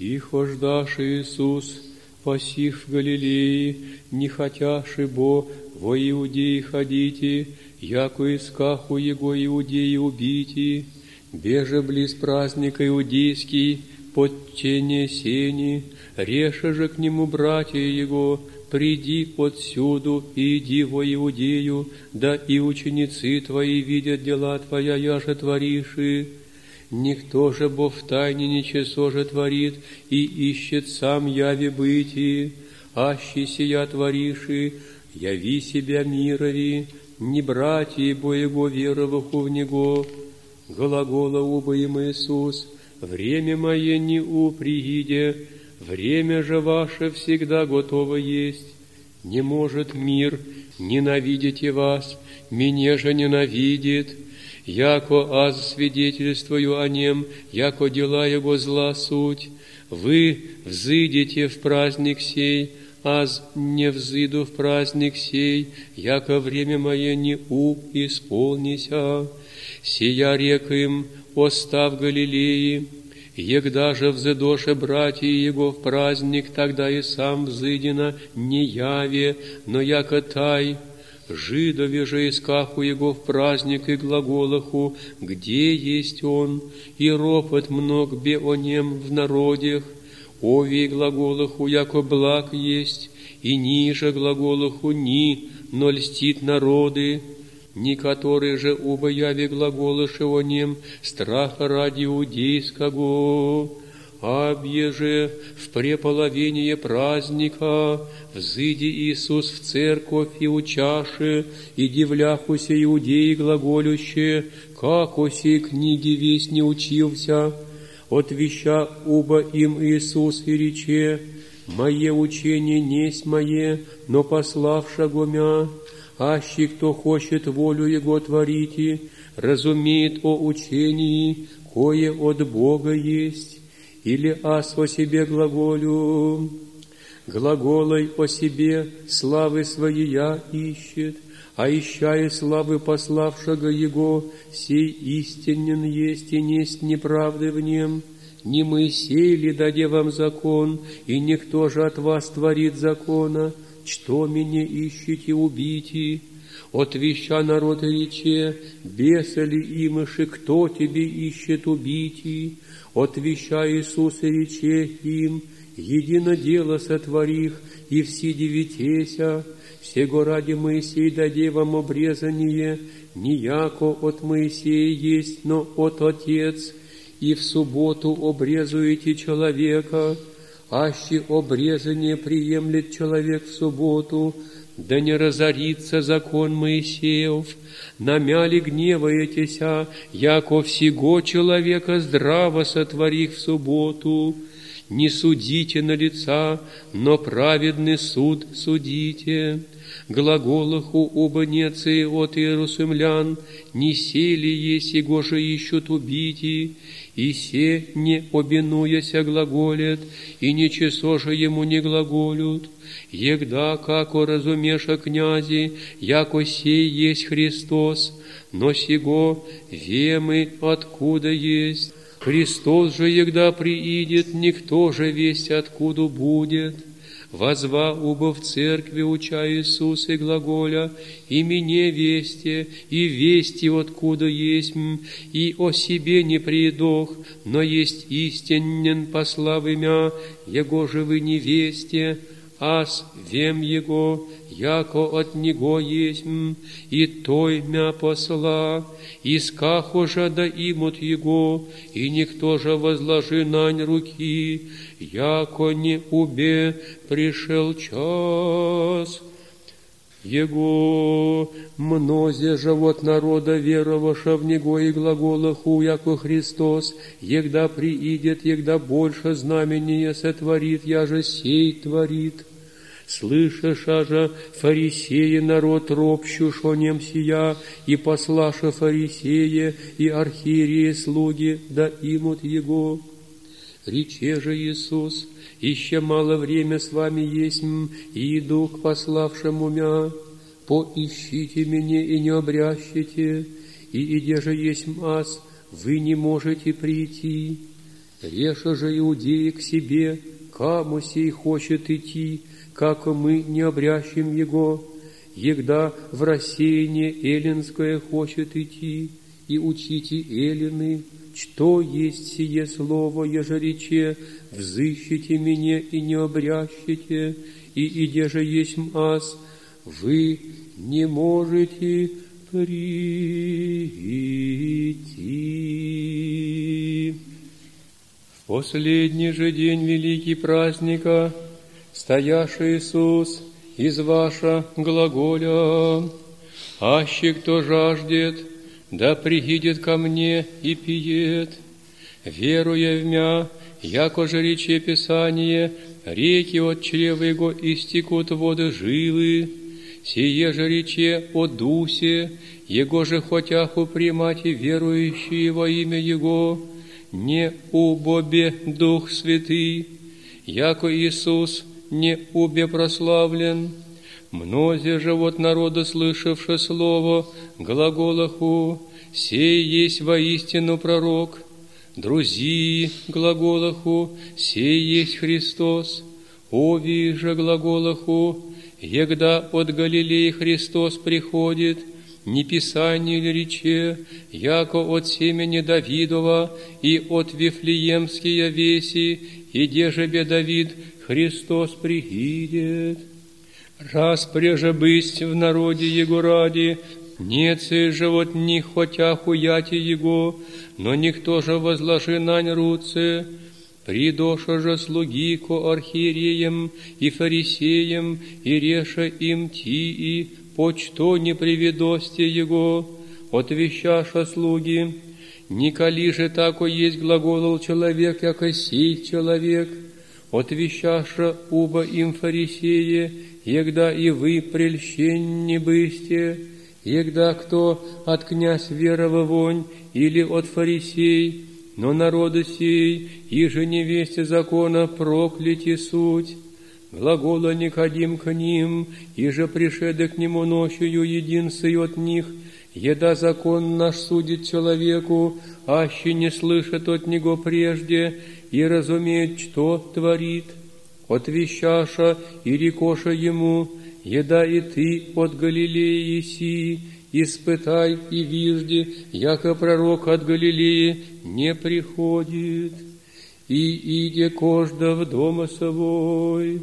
И хождаш Иисус, посих в Галилее, не хотяши бо во Иудеи ходите, яко искаху его Иудеи убити, беже близ праздника иудейский, под тени сени, реша же к нему братья его, приди отсюду и иди во Иудею, да и ученицы твои видят дела твоя, я же твориши. Никто же бо в тайне ничего же творит и ищет сам яви бытии, аще сия твориши, яви себя мирови, не братья бо его вероваху в него. Глагола убо им Иисус, время мое не у прииде, время же ваше всегда готово есть. Не может мир ненавидеть и вас, меня же ненавидит, яко аз свидетельствую о нем, яко дела его зла суть. Вы взыдете в праздник сей, аз не взыду в праздник сей, яко время мое не у исполнися. Сия река им, остав Галилеи, Егда же взыдоше братья его в праздник, тогда и сам взыдина не яве, но яко тай, Жидове же искаху его в праздник и глаголаху, где есть он, и ропот мног бе о нем в народях, овей глаголаху, яко благ есть, и ниже глаголаху ни, но льстит народы, ни который же убояви глаголыше о нем страха ради иудейского, объеже в преполовение праздника, взыди Иисус в церковь и учаше, и дивляхуся иудеи глаголюще, как о сей книге весь не учился, от веща уба им Иисус и рече, «Мое учение несть мое, но пославшего мя, аще кто хочет волю Его творите, разумеет о учении, кое от Бога есть, или аз о себе глаголю, глаголой о себе славы своей я ищет, а ищая славы пославшего Его, сей истинен есть и несть неправды в нем. Не Моисей ли даде вам закон, и никто же от вас творит закона, что меня ищете убити? Отвеща народ рече, беса ли имыши, кто тебе ищет убити? Отвеща Иисус рече им, едино дело сотворих, и все девятеся, всего ради Моисей даде вам обрезание, не яко от Моисея есть, но от Отец, и в субботу обрезуете человека, аще обрезание приемлет человек в субботу, да не разорится закон Моисеев, намяли гневаетеся, яко всего человека здраво сотворих в субботу, не судите на лица, но праведный суд судите. Глаголаху оба нецы от Иерусалимлян, не сели есть, его же ищут убити, и се не обинуяся глаголят, и ничего же ему не глаголют. Егда, како разумеша князи, яко сей есть Христос, но сего вемы откуда есть. Христос же, егда приидет, никто же весть откуда будет. Возва убо в церкви уча Иисус и глаголя, и мне вести, и вести откуда есть, и о себе не предох, но есть истинен по славы мя, Его же вы невесте, аз вем Его, яко от Него есть, и Той мя посла, искахо же да имут Его, и никто же возложи нань руки, яко не убе пришел час. Его мнозе живот народа вероваша в Него и глаголаху, яко Христос, егда приидет, егда больше знамения сотворит, я же сей творит. Слышаша же фарисеи народ ропщу, шо нем сия, и послаша фарисея и архиереи слуги, да имут его. Рече же Иисус, еще мало время с вами есть, и иду к пославшему мя, поищите меня и не обрящите, и иде же есть аз, вы не можете прийти. Реша же иудеи к себе, каму сей хочет идти, как мы не обрящем его, егда в рассеяние эллинское хочет идти, и учите эллины, что есть сие слово, ежерече, взыщите меня и не обрящите, и иде же есть ас, вы не можете прийти. В последний же день великий праздника, стояший Иисус из ваша глаголя, аще кто жаждет, да приидет ко мне и пиет, веруя в мя, яко же рече Писание, реки от чрева его истекут воды живы, сие же рече о Дусе, Его же хотяху примать и верующие во имя Его, не убобе Дух Святый, яко Иисус не убе прославлен, Мнози же вот народа, слышавши слово, глаголаху, сей есть воистину пророк, друзи глаголаху, сей есть Христос, ови же глаголаху, егда от Галилеи Христос приходит, не писание ли рече, яко от семени Давидова и от Вифлеемские веси, и дежебе Давид Христос приидет. Раз преже бысть в народе Его ради, нет же вот не хотя хуяти Его, но никто же возложи нань руце, Придоша же слуги ко архиереям и фарисеям, и реша им ти и почто не приведости Его, отвещаша слуги, николи же тако есть глаголол человек, яко сей человек, отвещаша уба им фарисеи, егда и вы прельщенни бысте, егда кто от князь верова вонь или от фарисей, но народы сей, и же невесте закона прокляти суть, глагола Никодим к ним, и же пришеды к нему ночью единцы от них, еда закон наш судит человеку, аще не слышит от него прежде, и разумеет, что творит – отвещаша и рекоша ему, еда и ты от Галилеи си, испытай и вижди, яко пророк от Галилеи не приходит, и иде кожда в дома свой.